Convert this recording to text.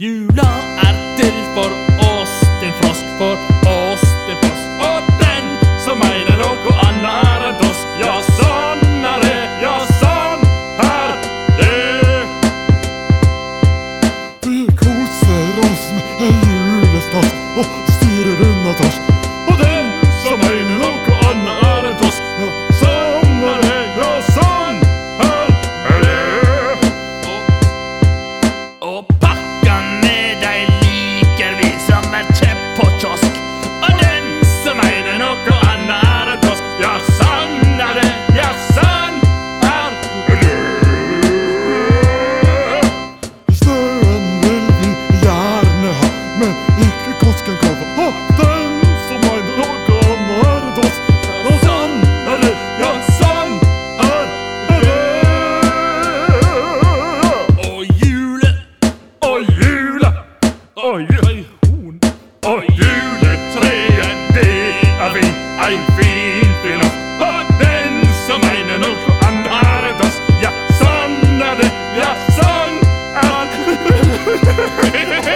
Jula er til for oss, til frosk for oss, til frosk. Og den som mener noe annet er en tosk. Ja, sånn er det, ja, sånn er det. Vi koser oss med julestas. og Oi, oi. Og juletreet, det er vi. Ein fin pilot. Og den som mener noe annet oss. Ja, sånn er det. Ja, sånn er det.